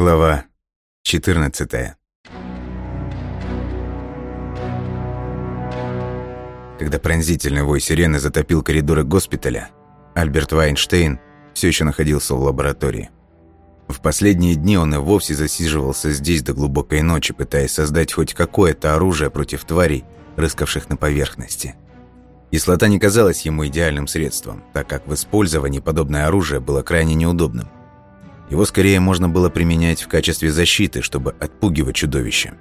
Глава 14 Когда пронзительный вой сирены затопил коридоры госпиталя, Альберт Вайнштейн все еще находился в лаборатории. В последние дни он и вовсе засиживался здесь до глубокой ночи, пытаясь создать хоть какое-то оружие против тварей, рыскавших на поверхности. Кислота не казалась ему идеальным средством, так как в использовании подобное оружие было крайне неудобным. Его скорее можно было применять в качестве защиты, чтобы отпугивать чудовища.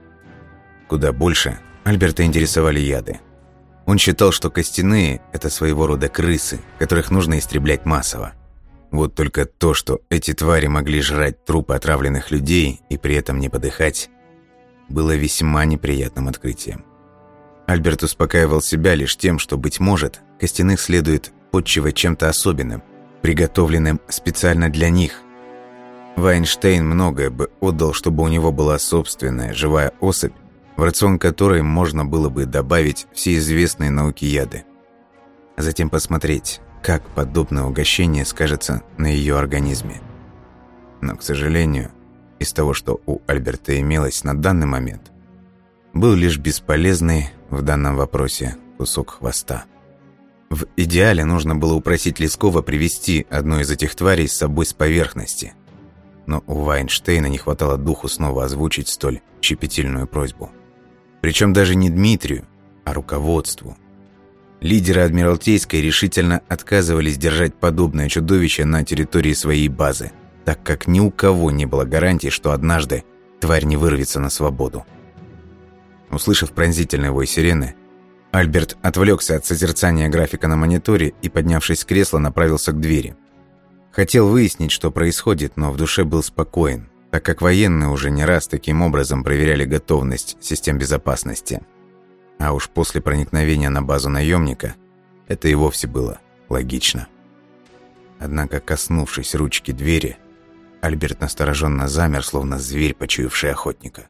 Куда больше Альберта интересовали яды. Он считал, что костяные – это своего рода крысы, которых нужно истреблять массово. Вот только то, что эти твари могли жрать трупы отравленных людей и при этом не подыхать, было весьма неприятным открытием. Альберт успокаивал себя лишь тем, что, быть может, костяных следует подчивать чем-то особенным, приготовленным специально для них – Вайнштейн многое бы отдал, чтобы у него была собственная живая особь, в рацион которой можно было бы добавить все известные науки яды. А затем посмотреть, как подобное угощение скажется на ее организме. Но, к сожалению, из того, что у Альберта имелось на данный момент, был лишь бесполезный в данном вопросе кусок хвоста. В идеале нужно было упросить Лескова привести одну из этих тварей с собой с поверхности, но у Вайнштейна не хватало духу снова озвучить столь щепетильную просьбу. Причем даже не Дмитрию, а руководству. Лидеры Адмиралтейской решительно отказывались держать подобное чудовище на территории своей базы, так как ни у кого не было гарантии, что однажды тварь не вырвется на свободу. Услышав пронзительный вой сирены, Альберт отвлекся от созерцания графика на мониторе и, поднявшись с кресла, направился к двери – Хотел выяснить, что происходит, но в душе был спокоен, так как военные уже не раз таким образом проверяли готовность систем безопасности. А уж после проникновения на базу наемника это и вовсе было логично. Однако, коснувшись ручки двери, Альберт настороженно замер, словно зверь, почуявший охотника.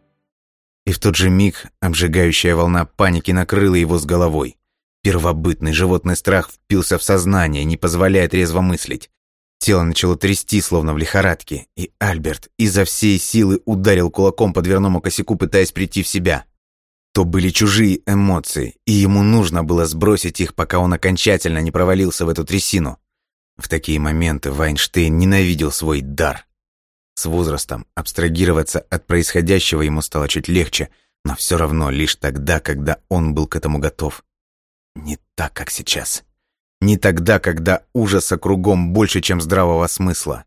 И в тот же миг обжигающая волна паники накрыла его с головой. Первобытный животный страх впился в сознание, не позволяя трезво мыслить. Тело начало трясти, словно в лихорадке, и Альберт изо всей силы ударил кулаком по дверному косяку, пытаясь прийти в себя. То были чужие эмоции, и ему нужно было сбросить их, пока он окончательно не провалился в эту трясину. В такие моменты Вайнштейн ненавидел свой дар. С возрастом абстрагироваться от происходящего ему стало чуть легче, но все равно лишь тогда, когда он был к этому готов. Не так, как сейчас. Не тогда, когда ужаса кругом больше, чем здравого смысла.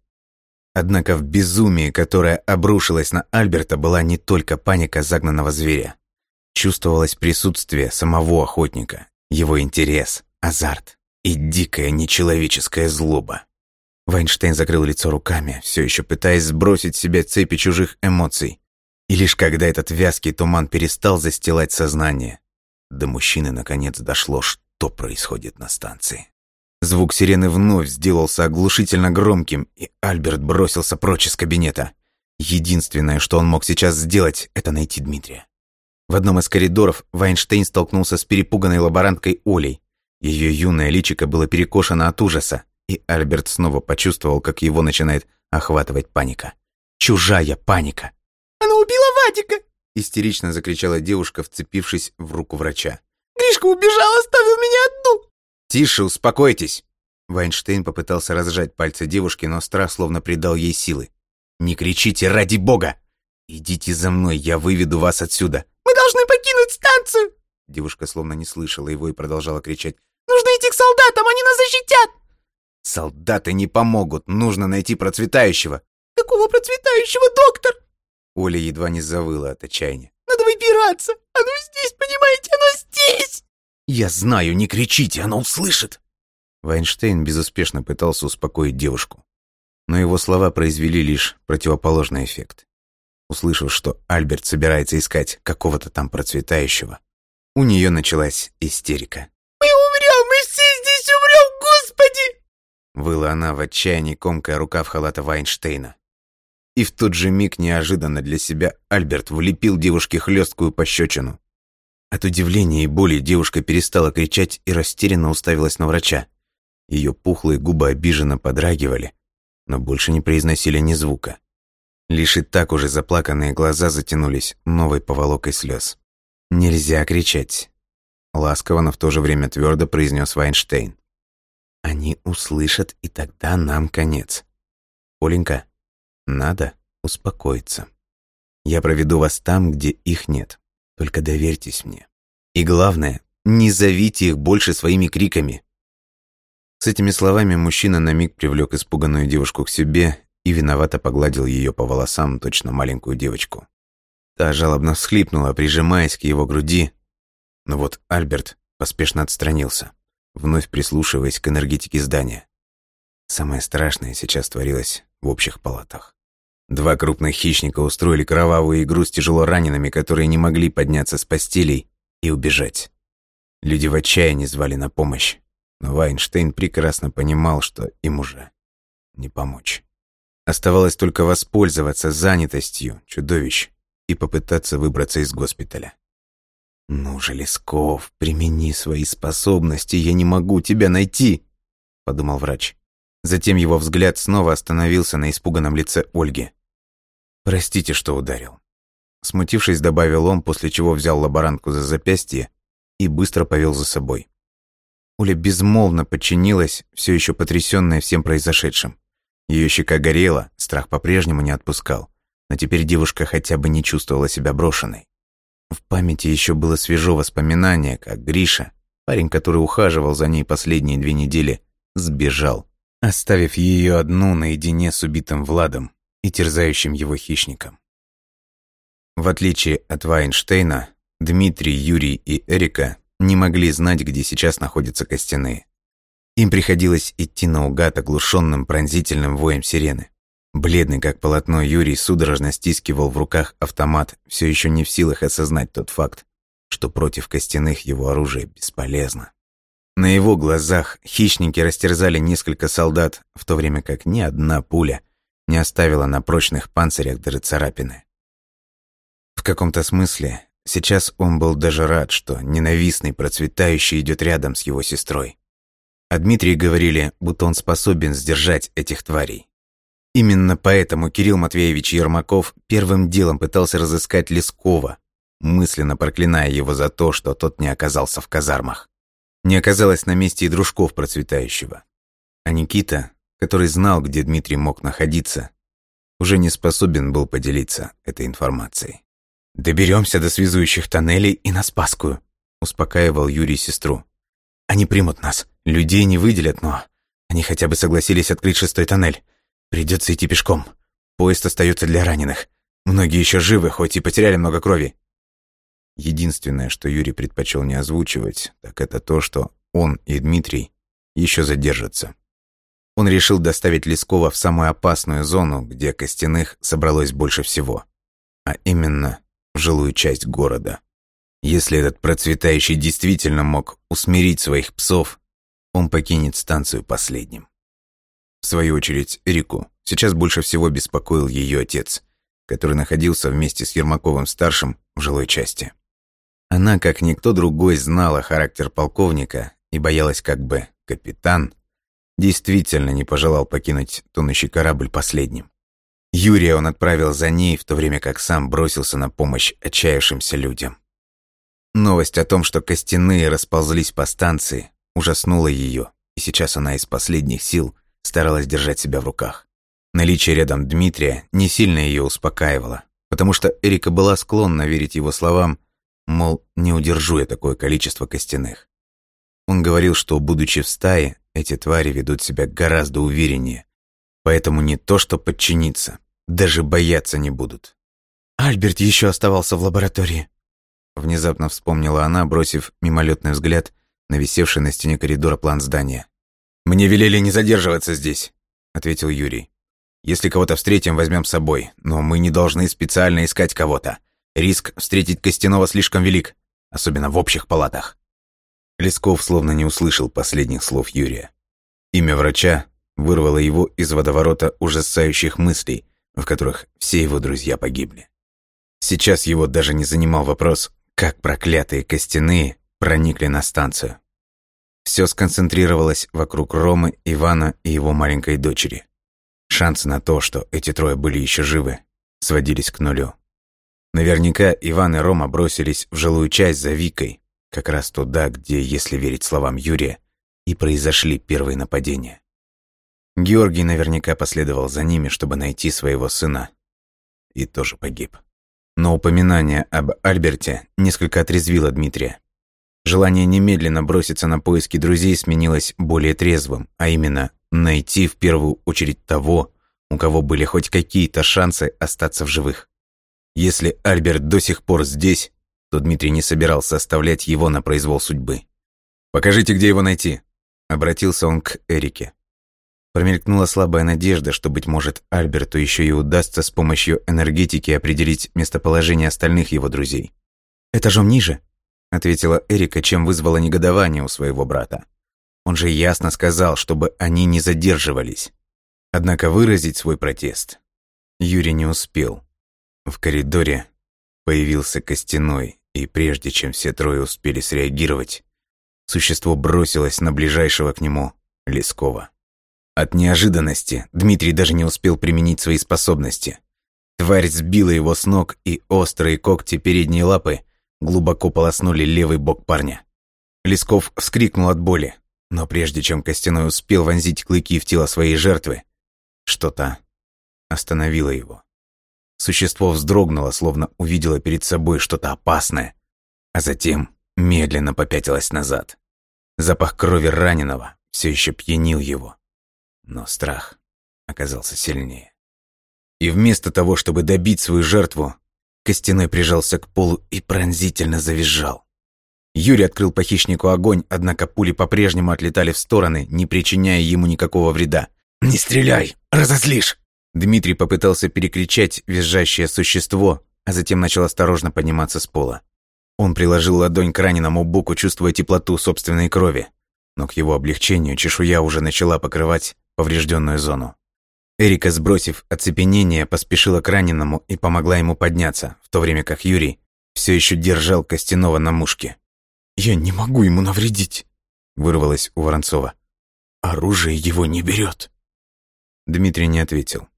Однако в безумии, которое обрушилось на Альберта, была не только паника загнанного зверя. Чувствовалось присутствие самого охотника, его интерес, азарт и дикая нечеловеческая злоба. Вайнштейн закрыл лицо руками, все еще пытаясь сбросить с себя цепи чужих эмоций. И лишь когда этот вязкий туман перестал застилать сознание, до мужчины наконец дошло, что что происходит на станции. Звук сирены вновь сделался оглушительно громким, и Альберт бросился прочь из кабинета. Единственное, что он мог сейчас сделать, это найти Дмитрия. В одном из коридоров Вайнштейн столкнулся с перепуганной лаборанткой Олей. Ее юное личико было перекошено от ужаса, и Альберт снова почувствовал, как его начинает охватывать паника. Чужая паника. «Она убила Вадика!» Истерично закричала девушка, вцепившись в руку врача. Гришка убежал, оставил меня одну!» «Тише, успокойтесь!» Вайнштейн попытался разжать пальцы девушки, но страх словно придал ей силы. «Не кричите, ради бога! Идите за мной, я выведу вас отсюда!» «Мы должны покинуть станцию!» Девушка словно не слышала его и продолжала кричать. «Нужно идти к солдатам, они нас защитят!» «Солдаты не помогут, нужно найти процветающего!» «Какого процветающего, доктор?» Оля едва не завыла от отчаяния. «Надо выбираться! Оно здесь, понимаете, оно здесь!» «Я знаю, не кричите, она услышит!» Вайнштейн безуспешно пытался успокоить девушку. Но его слова произвели лишь противоположный эффект. Услышав, что Альберт собирается искать какого-то там процветающего, у нее началась истерика. «Мы умрем, мы все здесь умрем, Господи!» Выла она в отчаянии, комкая рукав халата Вайнштейна. И в тот же миг неожиданно для себя Альберт влепил девушке хлесткую пощечину. От удивления и боли девушка перестала кричать и растерянно уставилась на врача. Ее пухлые губы обиженно подрагивали, но больше не произносили ни звука. Лишь и так уже заплаканные глаза затянулись новой поволокой слез. «Нельзя кричать», — ласково, но в то же время твердо произнес Вайнштейн. «Они услышат, и тогда нам конец. Оленька, надо успокоиться. Я проведу вас там, где их нет. Только доверьтесь мне. И главное, не зовите их больше своими криками». С этими словами мужчина на миг привлек испуганную девушку к себе и виновато погладил ее по волосам, точно маленькую девочку. Та жалобно всхлипнула, прижимаясь к его груди. Но вот Альберт поспешно отстранился, вновь прислушиваясь к энергетике здания. Самое страшное сейчас творилось в общих палатах. Два крупных хищника устроили кровавую игру с тяжело ранеными, которые не могли подняться с постелей и убежать. Люди в отчаянии звали на помощь, но Вайнштейн прекрасно понимал, что им уже не помочь. Оставалось только воспользоваться занятостью чудовищ и попытаться выбраться из госпиталя. «Ну же, Лесков, примени свои способности, я не могу тебя найти», — подумал врач. Затем его взгляд снова остановился на испуганном лице Ольги. «Простите, что ударил». Смутившись, добавил он, после чего взял лаборантку за запястье и быстро повел за собой. Оля безмолвно подчинилась, все еще потрясенная всем произошедшим. Ее щека горела, страх по-прежнему не отпускал, но теперь девушка хотя бы не чувствовала себя брошенной. В памяти еще было свежо воспоминание, как Гриша, парень, который ухаживал за ней последние две недели, сбежал, оставив ее одну наедине с убитым Владом и терзающим его хищником. В отличие от Вайнштейна, Дмитрий, Юрий и Эрика не могли знать, где сейчас находятся костяные. Им приходилось идти наугад оглушенным пронзительным воем сирены. Бледный как полотно Юрий судорожно стискивал в руках автомат, все еще не в силах осознать тот факт, что против костяных его оружие бесполезно. На его глазах хищники растерзали несколько солдат, в то время как ни одна пуля не оставила на прочных панцирях даже царапины. В каком-то смысле сейчас он был даже рад, что ненавистный процветающий идет рядом с его сестрой. О Дмитрии говорили, будто он способен сдержать этих тварей. Именно поэтому Кирилл Матвеевич Ермаков первым делом пытался разыскать Лескова, мысленно проклиная его за то, что тот не оказался в казармах. Не оказалось на месте и дружков процветающего. А Никита, который знал, где Дмитрий мог находиться, уже не способен был поделиться этой информацией. «Доберемся до связующих тоннелей и на Спасскую», успокаивал Юрий сестру. «Они примут нас. Людей не выделят, но они хотя бы согласились открыть шестой тоннель. Придется идти пешком. Поезд остается для раненых. Многие еще живы, хоть и потеряли много крови. Единственное, что Юрий предпочел не озвучивать, так это то, что он и Дмитрий еще задержатся. Он решил доставить Лескова в самую опасную зону, где костяных собралось больше всего, а именно в жилую часть города. Если этот процветающий действительно мог усмирить своих псов, он покинет станцию последним. В свою очередь, Эрику сейчас больше всего беспокоил ее отец, который находился вместе с Ермаковым-старшим в жилой части. Она, как никто другой, знала характер полковника и боялась, как бы капитан действительно не пожелал покинуть тонущий корабль последним. Юрия он отправил за ней, в то время как сам бросился на помощь отчаявшимся людям. Новость о том, что костяные расползлись по станции, ужаснуло ее, и сейчас она из последних сил старалась держать себя в руках. Наличие рядом Дмитрия не сильно ее успокаивало, потому что Эрика была склонна верить его словам, мол, не удержу я такое количество костяных. Он говорил, что, будучи в стае, эти твари ведут себя гораздо увереннее, поэтому не то что подчиниться, даже бояться не будут. «Альберт еще оставался в лаборатории», — внезапно вспомнила она, бросив мимолетный взгляд на висевший на стене коридора план здания. «Мне велели не задерживаться здесь», — ответил Юрий. «Если кого-то встретим, возьмем с собой, но мы не должны специально искать кого-то. Риск встретить Костянова слишком велик, особенно в общих палатах». Лесков словно не услышал последних слов Юрия. Имя врача вырвало его из водоворота ужасающих мыслей, в которых все его друзья погибли. Сейчас его даже не занимал вопрос, как проклятые костяные проникли на станцию. Все сконцентрировалось вокруг Ромы, Ивана и его маленькой дочери. Шансы на то, что эти трое были еще живы, сводились к нулю. Наверняка Иван и Рома бросились в жилую часть за Викой, как раз туда, где, если верить словам Юрия, и произошли первые нападения. Георгий наверняка последовал за ними, чтобы найти своего сына. И тоже погиб. Но упоминание об Альберте несколько отрезвило Дмитрия. Желание немедленно броситься на поиски друзей сменилось более трезвым, а именно найти в первую очередь того, у кого были хоть какие-то шансы остаться в живых. Если Альберт до сих пор здесь, то Дмитрий не собирался оставлять его на произвол судьбы. «Покажите, где его найти», — обратился он к Эрике. Промелькнула слабая надежда, что, быть может, Альберту еще и удастся с помощью энергетики определить местоположение остальных его друзей. «Этажом ниже», — ответила Эрика, чем вызвала негодование у своего брата. Он же ясно сказал, чтобы они не задерживались. Однако выразить свой протест Юрий не успел. В коридоре появился Костяной, и прежде чем все трое успели среагировать, существо бросилось на ближайшего к нему Лескова. От неожиданности Дмитрий даже не успел применить свои способности. Тварь сбила его с ног, и острые когти передней лапы глубоко полоснули левый бок парня. Лесков вскрикнул от боли, но прежде чем Костяной успел вонзить клыки в тело своей жертвы, что-то остановило его. Существо вздрогнуло, словно увидело перед собой что-то опасное, а затем медленно попятилось назад. Запах крови раненого все еще пьянил его. Но страх оказался сильнее. И вместо того, чтобы добить свою жертву, Костяной прижался к полу и пронзительно завизжал. Юрий открыл по хищнику огонь, однако пули по-прежнему отлетали в стороны, не причиняя ему никакого вреда. «Не стреляй! Разозлишь!» Дмитрий попытался перекричать визжащее существо, а затем начал осторожно подниматься с пола. Он приложил ладонь к раненому боку, чувствуя теплоту собственной крови. Но к его облегчению чешуя уже начала покрывать поврежденную зону. Эрика, сбросив оцепенение, поспешила к раненому и помогла ему подняться, в то время как Юрий все еще держал Костяного на мушке. «Я не могу ему навредить», — вырвалось у Воронцова. «Оружие его не берет». Дмитрий не ответил.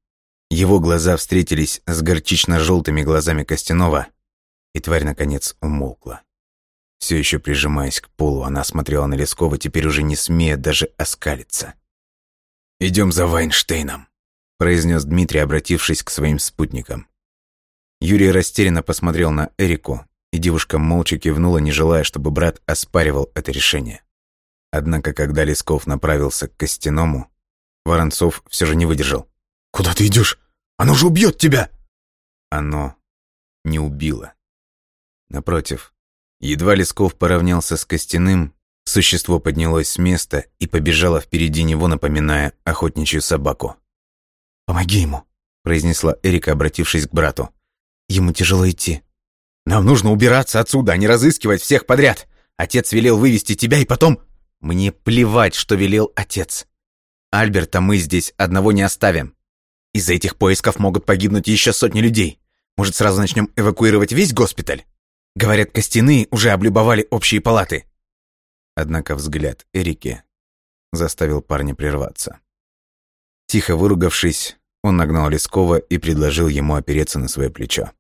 Его глаза встретились с горчично-желтыми глазами Костянова, и тварь, наконец, умолкла. Все еще прижимаясь к полу, она смотрела на Лескова, теперь уже не смея даже оскалиться. «Идем за Вайнштейном», — произнес Дмитрий, обратившись к своим спутникам. Юрий растерянно посмотрел на Эрику, и девушка молча кивнула, не желая, чтобы брат оспаривал это решение. Однако, когда Лесков направился к Костяному, Воронцов все же не выдержал. «Куда ты идешь? Оно же убьет тебя!» Оно не убило. Напротив, едва Лесков поравнялся с Костяным, Существо поднялось с места и побежало впереди него, напоминая охотничью собаку. «Помоги ему», — произнесла Эрика, обратившись к брату. «Ему тяжело идти». «Нам нужно убираться отсюда, а не разыскивать всех подряд. Отец велел вывести тебя и потом...» «Мне плевать, что велел отец. Альберта мы здесь одного не оставим. Из-за этих поисков могут погибнуть еще сотни людей. Может, сразу начнем эвакуировать весь госпиталь? Говорят, костяные уже облюбовали общие палаты. Однако взгляд Эрики заставил парня прерваться. Тихо выругавшись, он нагнал Лескова и предложил ему опереться на свое плечо.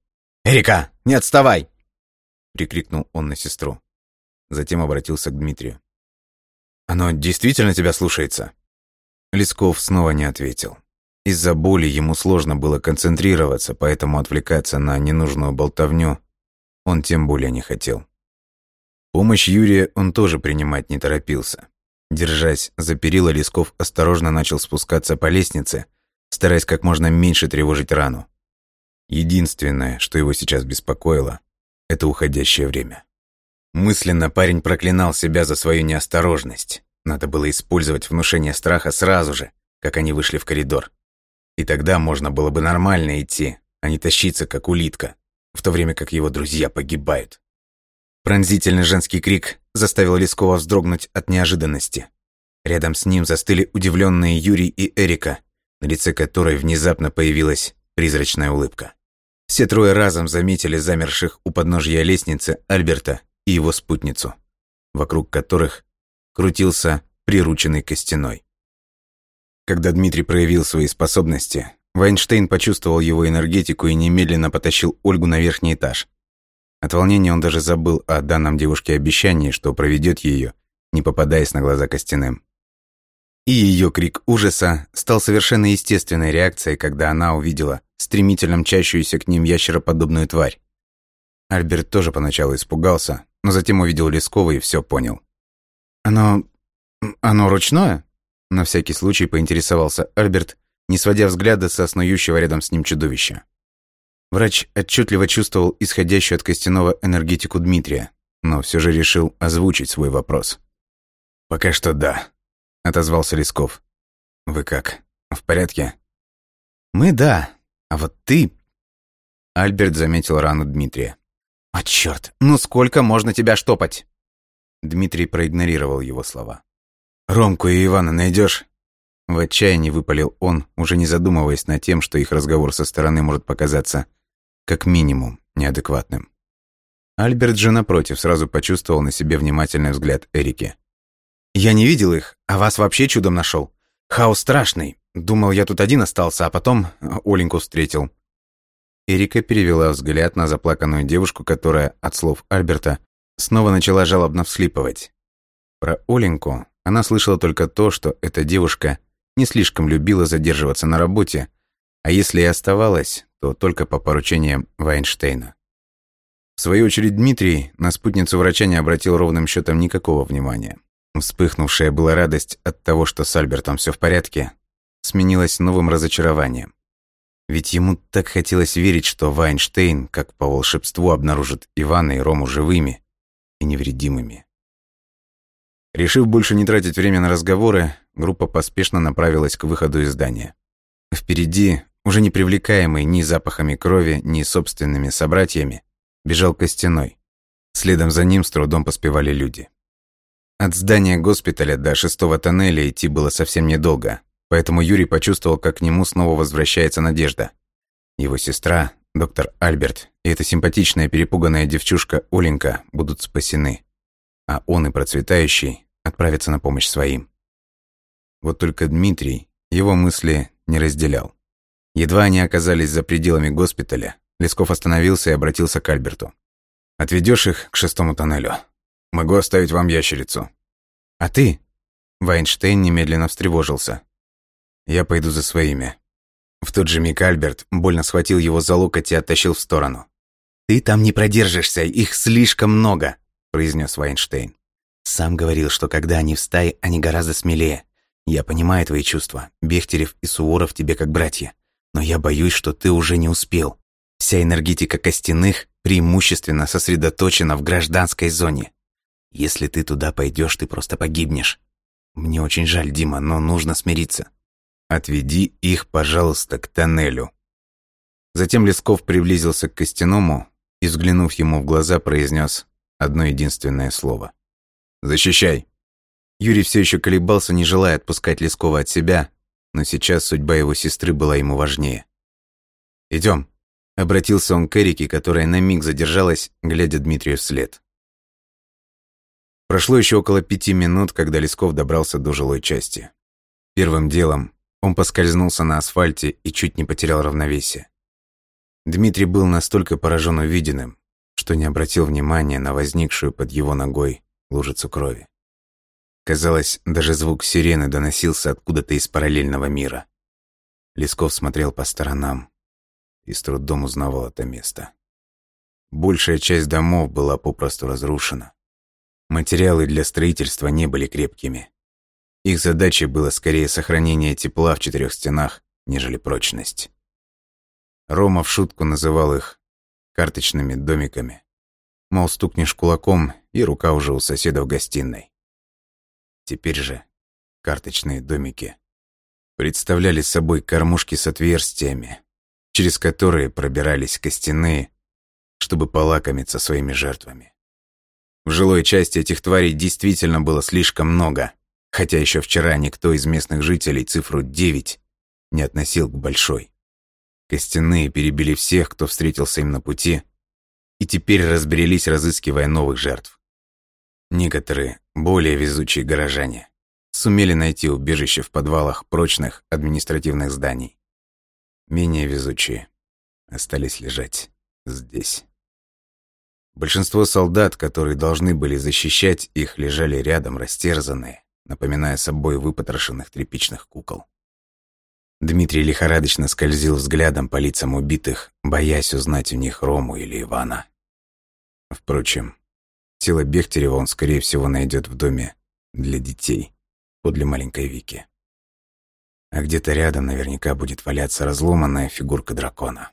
«Эрика, не отставай!» — прикрикнул он на сестру. Затем обратился к Дмитрию. «Оно действительно тебя слушается?» Лесков снова не ответил. Из-за боли ему сложно было концентрироваться, поэтому отвлекаться на ненужную болтовню он тем более не хотел. Помощь Юрия он тоже принимать не торопился. Держась за перила, Лесков осторожно начал спускаться по лестнице, стараясь как можно меньше тревожить рану. Единственное, что его сейчас беспокоило, это уходящее время. Мысленно парень проклинал себя за свою неосторожность. Надо было использовать внушение страха сразу же, как они вышли в коридор. И тогда можно было бы нормально идти, а не тащиться, как улитка, в то время как его друзья погибают. Пронзительный женский крик заставил Лескова вздрогнуть от неожиданности. Рядом с ним застыли удивленные Юрий и Эрика, на лице которой внезапно появилась призрачная улыбка. Все трое разом заметили замерших у подножья лестницы Альберта и его спутницу, вокруг которых крутился прирученный костяной. Когда Дмитрий проявил свои способности, Вайнштейн почувствовал его энергетику и немедленно потащил Ольгу на верхний этаж. От волнения он даже забыл о данном девушке обещании, что проведет ее, не попадаясь на глаза костяным. И ее крик ужаса стал совершенно естественной реакцией, когда она увидела стремительно мчащуюся к ним ящероподобную тварь. Альберт тоже поначалу испугался, но затем увидел Лескова и все понял. «Оно... оно ручное?» На всякий случай поинтересовался Альберт, не сводя взгляда со снующего рядом с ним чудовища. Врач отчетливо чувствовал исходящую от костяного энергетику Дмитрия, но все же решил озвучить свой вопрос. «Пока что да», — отозвался Лесков. «Вы как, в порядке?» «Мы да, а вот ты...» Альберт заметил рану Дмитрия. «А чёрт, ну сколько можно тебя штопать?» Дмитрий проигнорировал его слова. «Ромку и Ивана найдешь? В отчаянии выпалил он, уже не задумываясь над тем, что их разговор со стороны может показаться, как минимум, неадекватным. Альберт же, напротив, сразу почувствовал на себе внимательный взгляд Эрики. «Я не видел их, а вас вообще чудом нашел. Хаос страшный. Думал, я тут один остался, а потом Оленьку встретил». Эрика перевела взгляд на заплаканную девушку, которая, от слов Альберта, снова начала жалобно всхлипывать. Про Оленьку она слышала только то, что эта девушка не слишком любила задерживаться на работе, а если и оставалась, то только по поручениям Вайнштейна. В свою очередь Дмитрий на спутницу врача не обратил ровным счетом никакого внимания. Вспыхнувшая была радость от того, что с Альбертом все в порядке, сменилась новым разочарованием. Ведь ему так хотелось верить, что Вайнштейн, как по волшебству, обнаружит Ивана и Рому живыми и невредимыми. Решив больше не тратить время на разговоры, группа поспешно направилась к выходу из здания. Впереди, уже не привлекаемый ни запахами крови, ни собственными собратьями, бежал Костяной. Следом за ним с трудом поспевали люди. От здания госпиталя до шестого тоннеля идти было совсем недолго, поэтому Юрий почувствовал, как к нему снова возвращается надежда. Его сестра, доктор Альберт и эта симпатичная перепуганная девчушка Оленька будут спасены. А он и процветающий отправиться на помощь своим. Вот только Дмитрий его мысли не разделял. Едва они оказались за пределами госпиталя, Лесков остановился и обратился к Альберту. «Отведешь их к шестому тоннелю? Могу оставить вам ящерицу». «А ты?» Вайнштейн немедленно встревожился. «Я пойду за своими». В тот же миг Альберт больно схватил его за локоть и оттащил в сторону. «Ты там не продержишься, их слишком много», – произнес Вайнштейн. Сам говорил, что когда они в стае, они гораздо смелее. Я понимаю твои чувства. Бехтерев и Суворов тебе как братья. Но я боюсь, что ты уже не успел. Вся энергетика костяных преимущественно сосредоточена в гражданской зоне. Если ты туда пойдешь, ты просто погибнешь. Мне очень жаль, Дима, но нужно смириться. Отведи их, пожалуйста, к тоннелю. Затем Лесков приблизился к Костяному и, взглянув ему в глаза, произнес одно единственное слово — Защищай!» Юрий все еще колебался, не желая отпускать Лескова от себя, но сейчас судьба его сестры была ему важнее. Идем, обратился он к Эрике, которая на миг задержалась, глядя Дмитрию вслед. Прошло еще около пяти минут, когда Лесков добрался до жилой части. Первым делом он поскользнулся на асфальте и чуть не потерял равновесие. Дмитрий был настолько поражен увиденным, что не обратил внимания на возникшую под его ногой лужицу крови. Казалось, даже звук сирены доносился откуда-то из параллельного мира. Лесков смотрел по сторонам и с трудом узнавал это место. Большая часть домов была попросту разрушена. Материалы для строительства не были крепкими. Их задачей было скорее сохранение тепла в четырех стенах, нежели прочность. Рома в шутку называл их карточными домиками. Мол, стукнешь кулаком, и рука уже у соседа в гостиной. Теперь же карточные домики представляли собой кормушки с отверстиями, через которые пробирались костяные, чтобы полакомиться своими жертвами. В жилой части этих тварей действительно было слишком много, хотя еще вчера никто из местных жителей цифру 9 не относил к большой. Костяные перебили всех, кто встретился им на пути, и теперь разбрелись, разыскивая новых жертв. Некоторые, более везучие горожане, сумели найти убежище в подвалах прочных административных зданий. Менее везучие остались лежать здесь. Большинство солдат, которые должны были защищать их, лежали рядом, растерзанные, напоминая собой выпотрошенных тряпичных кукол. Дмитрий лихорадочно скользил взглядом по лицам убитых, боясь узнать у них Рому или Ивана. Впрочем, тело Бехтерева он, скорее всего, найдет в доме для детей, подле маленькой Вики. А где-то рядом наверняка будет валяться разломанная фигурка дракона.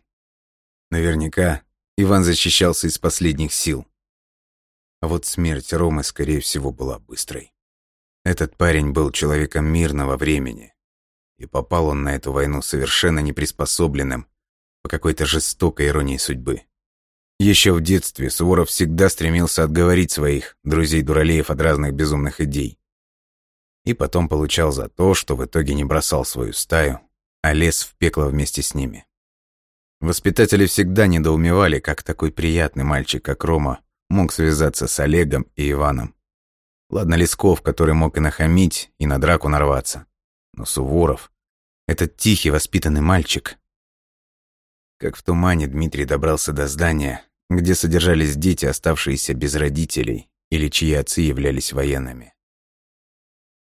Наверняка Иван защищался из последних сил. А вот смерть Ромы, скорее всего, была быстрой. Этот парень был человеком мирного времени, и попал он на эту войну совершенно неприспособленным по какой-то жестокой иронии судьбы. Еще в детстве Суворов всегда стремился отговорить своих друзей-дуралеев от разных безумных идей. И потом получал за то, что в итоге не бросал свою стаю, а лез в пекло вместе с ними. Воспитатели всегда недоумевали, как такой приятный мальчик, как Рома, мог связаться с Олегом и Иваном. Ладно, Лесков, который мог и нахамить, и на драку нарваться. Но Суворов, этот тихий, воспитанный мальчик. Как в тумане Дмитрий добрался до здания, где содержались дети, оставшиеся без родителей, или чьи отцы являлись военными.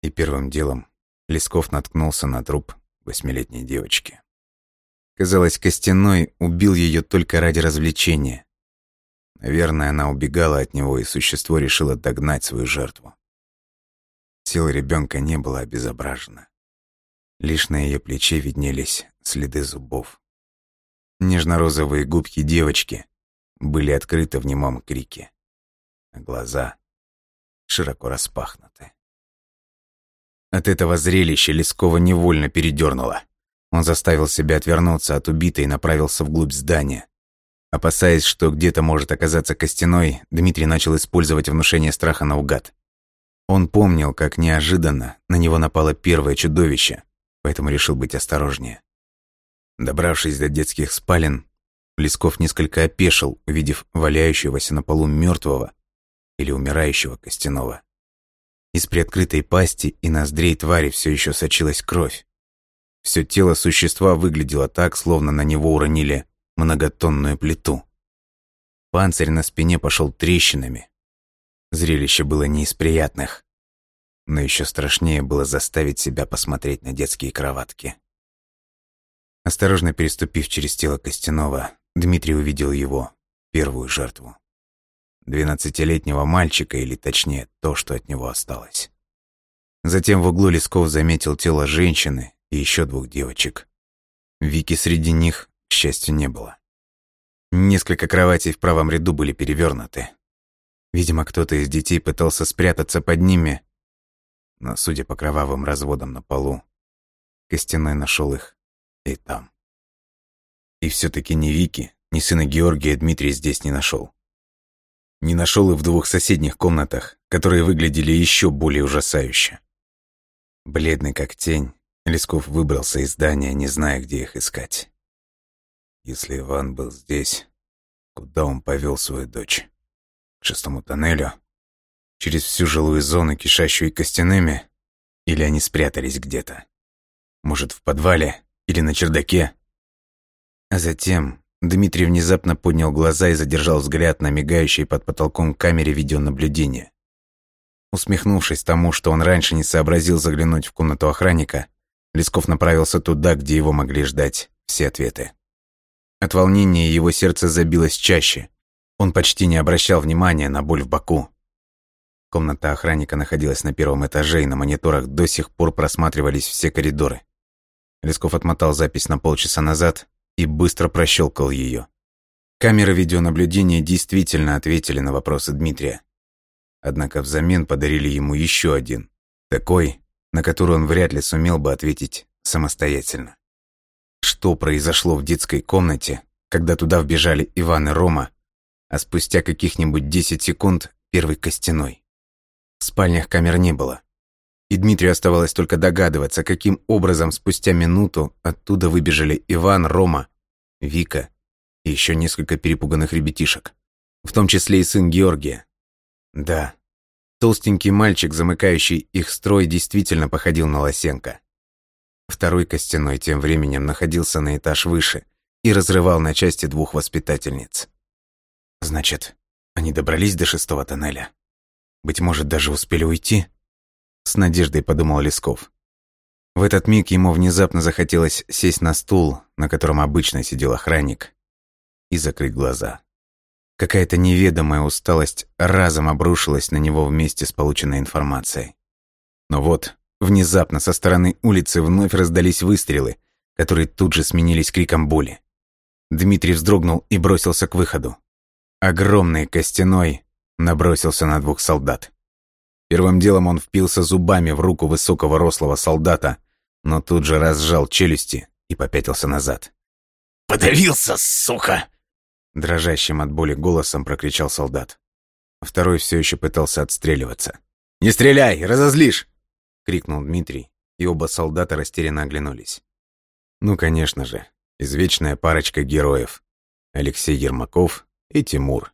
И первым делом Лесков наткнулся на труп восьмилетней девочки. Казалось, Костяной убил ее только ради развлечения. Наверное, она убегала от него, и существо решило догнать свою жертву. Тело ребенка не было обезображено. Лишь на ее плече виднелись следы зубов. Нежно-розовые губки девочки были открыты в немом крике, а глаза широко распахнуты. От этого зрелища Лескова невольно передернуло. Он заставил себя отвернуться от убитой и направился вглубь здания. Опасаясь, что где-то может оказаться костяной, Дмитрий начал использовать внушение страха наугад. Он помнил, как неожиданно на него напало первое чудовище, поэтому решил быть осторожнее. Добравшись до детских спален, Лесков несколько опешил, увидев валяющегося на полу мертвого или умирающего костяного. Из приоткрытой пасти и ноздрей твари все еще сочилась кровь. Все тело существа выглядело так, словно на него уронили многотонную плиту. Панцирь на спине пошел трещинами. Зрелище было не из приятных. Но еще страшнее было заставить себя посмотреть на детские кроватки. Осторожно переступив через тело Костянова, Дмитрий увидел его, первую жертву. Двенадцатилетнего мальчика, или точнее, то, что от него осталось. Затем в углу Лесков заметил тело женщины и еще двух девочек. Вики среди них, к счастью, не было. Несколько кроватей в правом ряду были перевернуты. Видимо, кто-то из детей пытался спрятаться под ними, но, судя по кровавым разводам на полу, Костяной нашел их и там. И все таки ни Вики, ни сына Георгия Дмитрий здесь не нашел. Не нашел и в двух соседних комнатах, которые выглядели еще более ужасающе. Бледный как тень, Лесков выбрался из здания, не зная, где их искать. Если Иван был здесь, куда он повел свою дочь? К шестому тоннелю? Через всю жилую зону, кишащую костяными? Или они спрятались где-то? Может, в подвале или на чердаке? А затем Дмитрий внезапно поднял глаза и задержал взгляд на мигающей под потолком камере видеонаблюдения. Усмехнувшись тому, что он раньше не сообразил заглянуть в комнату охранника, Лесков направился туда, где его могли ждать все ответы. От волнения его сердце забилось чаще. Он почти не обращал внимания на боль в боку. Комната охранника находилась на первом этаже, и на мониторах до сих пор просматривались все коридоры. Лесков отмотал запись на полчаса назад и быстро прощелкал ее. Камеры видеонаблюдения действительно ответили на вопросы Дмитрия. Однако взамен подарили ему еще один, такой, на который он вряд ли сумел бы ответить самостоятельно. Что произошло в детской комнате, когда туда вбежали Иван и Рома, а спустя каких-нибудь 10 секунд первый костяной? В спальнях камер не было. И Дмитрию оставалось только догадываться, каким образом спустя минуту оттуда выбежали Иван, Рома, Вика и еще несколько перепуганных ребятишек. В том числе и сын Георгия. Да, толстенький мальчик, замыкающий их строй, действительно походил на Лосенко. Второй костяной тем временем находился на этаж выше и разрывал на части двух воспитательниц. Значит, они добрались до шестого тоннеля. Быть может, даже успели уйти? С надеждой подумал Лесков. В этот миг ему внезапно захотелось сесть на стул, на котором обычно сидел охранник, и закрыть глаза. Какая-то неведомая усталость разом обрушилась на него вместе с полученной информацией. Но вот, внезапно со стороны улицы вновь раздались выстрелы, которые тут же сменились криком боли. Дмитрий вздрогнул и бросился к выходу. Огромный костяной набросился на двух солдат. Первым делом он впился зубами в руку высокого рослого солдата, но тут же разжал челюсти и попятился назад. «Подавился, сука!» Дрожащим от боли голосом прокричал солдат. Второй все еще пытался отстреливаться. «Не стреляй, разозлишь!» — крикнул Дмитрий, и оба солдата растерянно оглянулись. Ну, конечно же, извечная парочка героев. Алексей Ермаков и Тимур.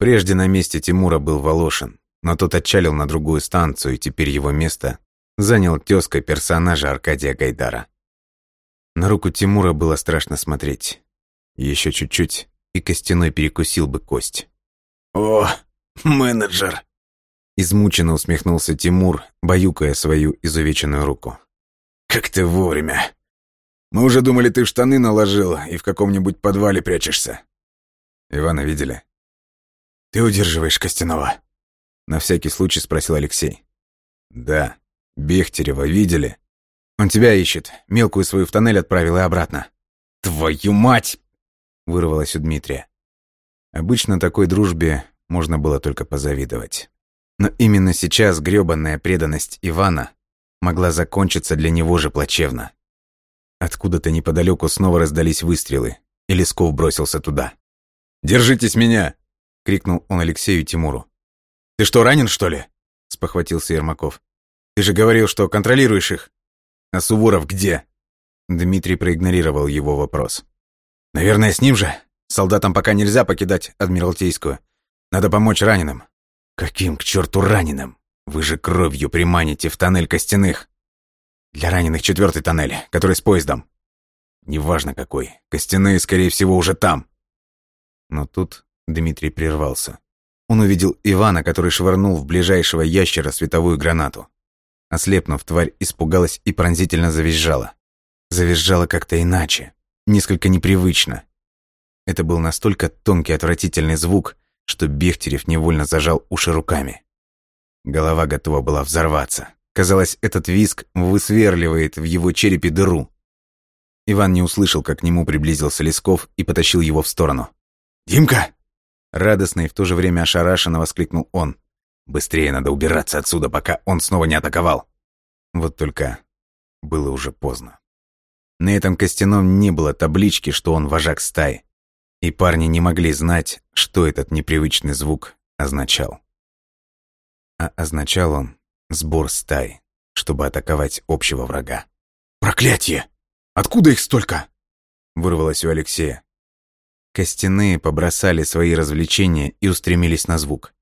Прежде на месте Тимура был Волошин, но тот отчалил на другую станцию, и теперь его место занял тезка персонажа Аркадия Гайдара. На руку Тимура было страшно смотреть. Еще чуть-чуть, и костяной перекусил бы кость. «О, менеджер!» Измученно усмехнулся Тимур, баюкая свою изувеченную руку. «Как ты вовремя! Мы уже думали, ты штаны наложил и в каком-нибудь подвале прячешься». «Ивана видели?» «Ты удерживаешь Костянова?» На всякий случай спросил Алексей. «Да. Бехтерева видели? Он тебя ищет. Мелкую свою в тоннель отправил и обратно». «Твою мать!» вырвалось у Дмитрия. Обычно такой дружбе можно было только позавидовать. Но именно сейчас грёбанная преданность Ивана могла закончиться для него же плачевно. Откуда-то неподалеку снова раздались выстрелы, и Лесков бросился туда. «Держитесь меня!» — крикнул он Алексею и Тимуру. «Ты что, ранен, что ли?» — спохватился Ермаков. «Ты же говорил, что контролируешь их. А Суворов где?» Дмитрий проигнорировал его вопрос. Наверное, с ним же. Солдатам пока нельзя покидать Адмиралтейскую. Надо помочь раненым. Каким к черту раненым? Вы же кровью приманите в тоннель костяных. Для раненых четвертый тоннель, который с поездом. Неважно какой. Костяные, скорее всего, уже там. Но тут Дмитрий прервался. Он увидел Ивана, который швырнул в ближайшего ящера световую гранату. Ослепнув, тварь испугалась и пронзительно завизжала. Завизжала как-то иначе, несколько непривычно. Это был настолько тонкий отвратительный звук, что Бехтерев невольно зажал уши руками. Голова готова была взорваться. Казалось, этот виск высверливает в его черепе дыру. Иван не услышал, как к нему приблизился Лесков и потащил его в сторону. «Димка!» Радостно и в то же время ошарашенно воскликнул он. «Быстрее надо убираться отсюда, пока он снова не атаковал!» Вот только было уже поздно. На этом костяном не было таблички, что он вожак стаи. И парни не могли знать, что этот непривычный звук означал. А означал он сбор стаи, чтобы атаковать общего врага. «Проклятие! Откуда их столько?» Вырвалось у Алексея. Костяные побросали свои развлечения и устремились на звук.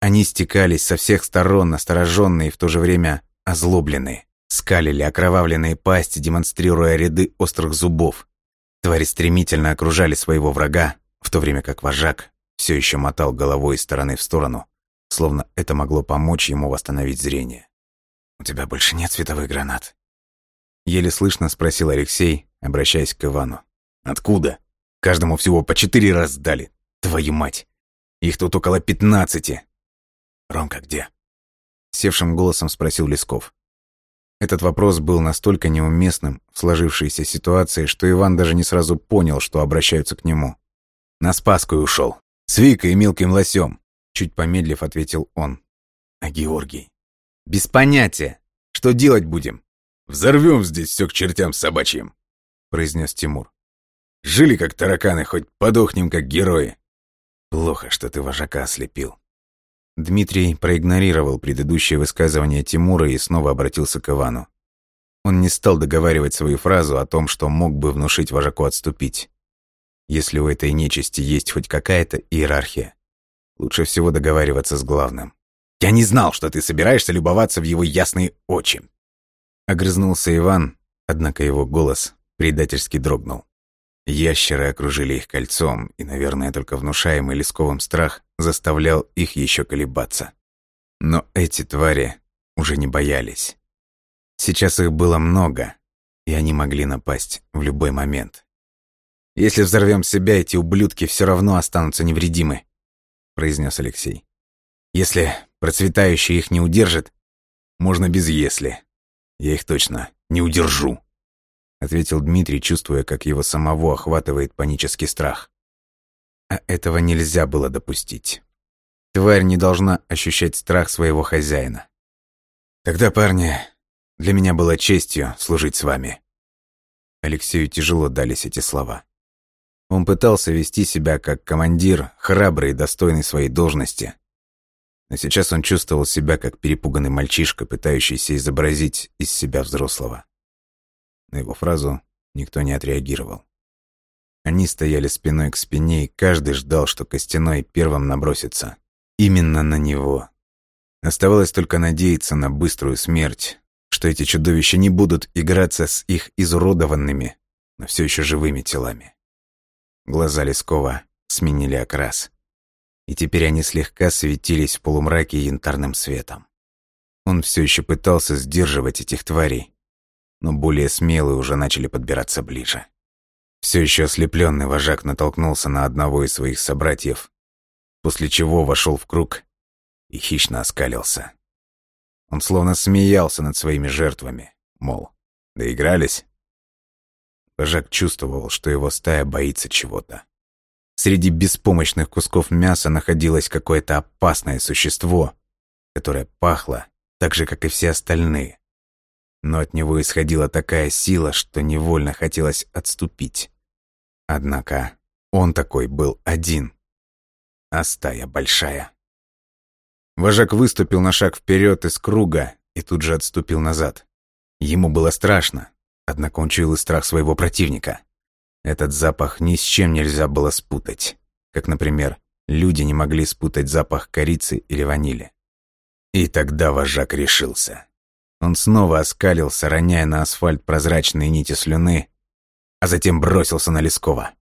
Они стекались со всех сторон, настороженные и в то же время озлобленные. Скалили окровавленные пасти, демонстрируя ряды острых зубов. Твари стремительно окружали своего врага, в то время как вожак все еще мотал головой из стороны в сторону, словно это могло помочь ему восстановить зрение. «У тебя больше нет световых гранат?» Еле слышно спросил Алексей, обращаясь к Ивану. «Откуда? Каждому всего по четыре раз дали. Твою мать! Их тут около пятнадцати!» «Ромка где?» Севшим голосом спросил Лесков. Этот вопрос был настолько неуместным в сложившейся ситуации, что Иван даже не сразу понял, что обращаются к нему. «На Спасскую ушел. С Викой и мелким лосем», — чуть помедлив ответил он. «А Георгий?» «Без понятия. Что делать будем?» «Взорвем здесь все к чертям собачьим», — произнес Тимур. «Жили как тараканы, хоть подохнем как герои». «Плохо, что ты вожака ослепил», Дмитрий проигнорировал предыдущее высказывание Тимура и снова обратился к Ивану. Он не стал договаривать свою фразу о том, что мог бы внушить вожаку отступить. Если у этой нечисти есть хоть какая-то иерархия, лучше всего договариваться с главным. «Я не знал, что ты собираешься любоваться в его ясные очи!» Огрызнулся Иван Однако его голос предательски дрогнул. Ящеры окружили их кольцом, и, наверное, только внушаемый Лесковым страх заставлял их еще колебаться. Но эти твари уже не боялись. Сейчас их было много, и они могли напасть в любой момент. «Если взорвем себя, эти ублюдки все равно останутся невредимы», — произнес Алексей. «Если процветающий их не удержит, можно без «если». Я их точно не удержу», — ответил Дмитрий, чувствуя, как его самого охватывает панический страх. А этого нельзя было допустить. Тварь не должна ощущать страх своего хозяина. «Тогда, парни, для меня было честью служить с вами». Алексею тяжело дались эти слова. Он пытался вести себя как командир, храбрый и достойный своей должности. Но сейчас он чувствовал себя как перепуганный мальчишка, пытающийся изобразить из себя взрослого. На его фразу никто не отреагировал. Они стояли спиной к спине, и каждый ждал, что Костяной первым набросится. Именно на него. Оставалось только надеяться на быструю смерть, что эти чудовища не будут играться с их изуродованными, но все еще живыми телами. Глаза Лескова сменили окрас, и теперь они слегка светились в полумраке янтарным светом. Он все еще пытался сдерживать этих тварей, но более смелые уже начали подбираться ближе. Все еще ослепленный вожак натолкнулся на одного из своих собратьев, после чего вошел в круг и хищно оскалился. Он словно смеялся над своими жертвами, мол, доигрались? Вожак чувствовал, что его стая боится чего-то. Среди беспомощных кусков мяса находилось какое-то опасное существо, которое пахло так же, как и все остальные. Но от него исходила такая сила, что невольно хотелось отступить. Однако он такой был один, а стая большая. Вожак выступил на шаг вперед из круга и тут же отступил назад. Ему было страшно, однако он чуял и страх своего противника. Этот запах ни с чем нельзя было спутать. Как, например, люди не могли спутать запах корицы или ванили. И тогда вожак решился. Он снова оскалился, роняя на асфальт прозрачные нити слюны, а затем бросился на Лескова.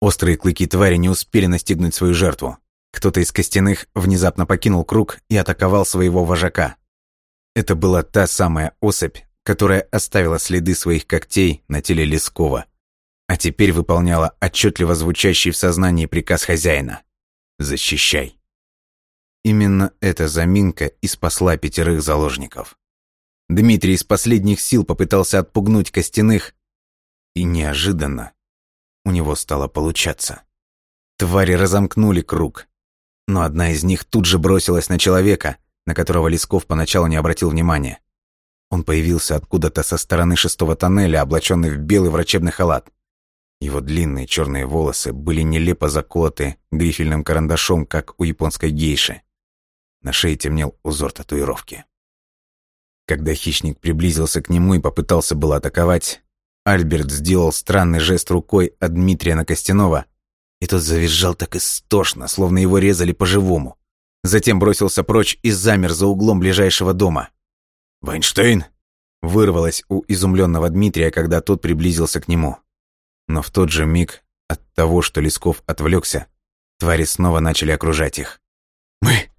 Острые клыки твари не успели настигнуть свою жертву. Кто-то из костяных внезапно покинул круг и атаковал своего вожака. Это была та самая особь, которая оставила следы своих когтей на теле Лескова, а теперь выполняла отчетливо звучащий в сознании приказ хозяина «Защищай». Именно эта заминка и спасла пятерых заложников. Дмитрий из последних сил попытался отпугнуть костяных, и неожиданно у него стало получаться. Твари разомкнули круг, но одна из них тут же бросилась на человека, на которого Лесков поначалу не обратил внимания. Он появился откуда-то со стороны шестого тоннеля, облаченный в белый врачебный халат. Его длинные черные волосы были нелепо заколоты грифельным карандашом, как у японской гейши. На шее темнел узор татуировки. Когда хищник приблизился к нему и попытался было атаковать, Альберт сделал странный жест рукой от Дмитрия на Костянова, и тот завизжал так истошно, словно его резали по-живому. Затем бросился прочь и замер за углом ближайшего дома. «Вайнштейн!» — вырвалось у изумленного Дмитрия, когда тот приблизился к нему. Но в тот же миг от того, что Лесков отвлекся, твари снова начали окружать их. «Мы...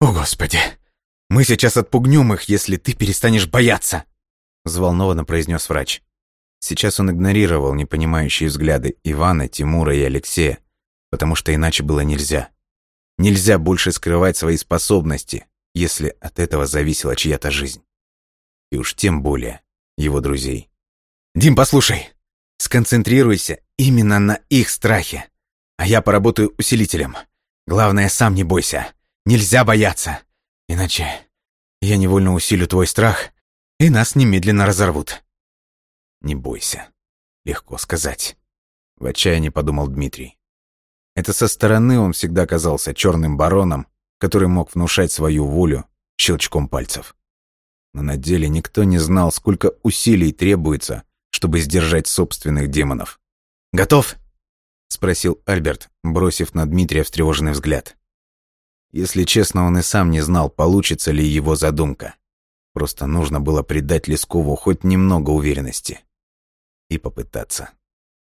О, Господи! Мы сейчас отпугнем их, если ты перестанешь бояться!» — взволнованно произнес врач. Сейчас он игнорировал непонимающие взгляды Ивана, Тимура и Алексея, потому что иначе было нельзя. Нельзя больше скрывать свои способности, если от этого зависела чья-то жизнь. И уж тем более его друзей. «Дим, послушай, сконцентрируйся именно на их страхе, а я поработаю усилителем. Главное, сам не бойся. Нельзя бояться, иначе я невольно усилю твой страх, и нас немедленно разорвут. «Не бойся». Легко сказать. В отчаянии подумал Дмитрий. Это со стороны он всегда казался черным бароном, который мог внушать свою волю щелчком пальцев. Но на деле никто не знал, сколько усилий требуется, чтобы сдержать собственных демонов. «Готов?» — спросил Альберт, бросив на Дмитрия встревоженный взгляд. Если честно, он и сам не знал, получится ли его задумка. Просто нужно было придать Лескову хоть немного уверенности. и попытаться.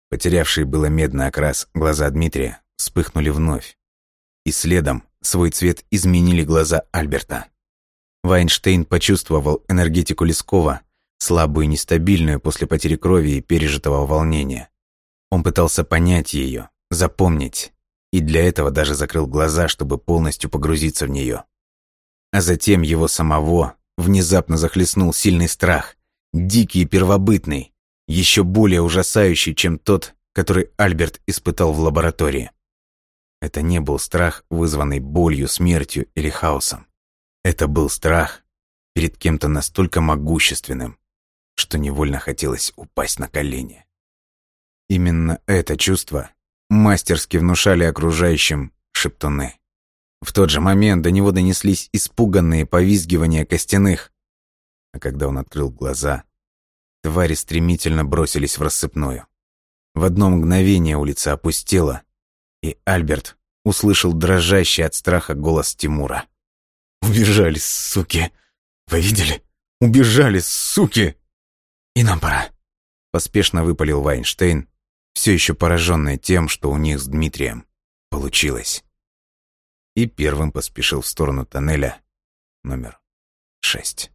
Потерявшие было медный окрас глаза Дмитрия вспыхнули вновь. И следом свой цвет изменили глаза Альберта. Вайнштейн почувствовал энергетику Лескова, слабую и нестабильную после потери крови и пережитого волнения. Он пытался понять ее, запомнить, и для этого даже закрыл глаза, чтобы полностью погрузиться в нее. А затем его самого внезапно захлестнул сильный страх, дикий и первобытный, еще более ужасающий, чем тот, который Альберт испытал в лаборатории. Это не был страх, вызванный болью, смертью или хаосом. Это был страх перед кем-то настолько могущественным, что невольно хотелось упасть на колени. Именно это чувство мастерски внушали окружающим шептуны. В тот же момент до него донеслись испуганные повизгивания костяных, а когда он открыл глаза, твари стремительно бросились в рассыпную. В одно мгновение улица опустела, и Альберт услышал дрожащий от страха голос Тимура. «Убежали, суки! Вы видели? Убежали, суки! И нам пора!» Поспешно выпалил Вайнштейн, все еще пораженный тем, что у них с Дмитрием получилось. И первым поспешил в сторону тоннеля номер шесть.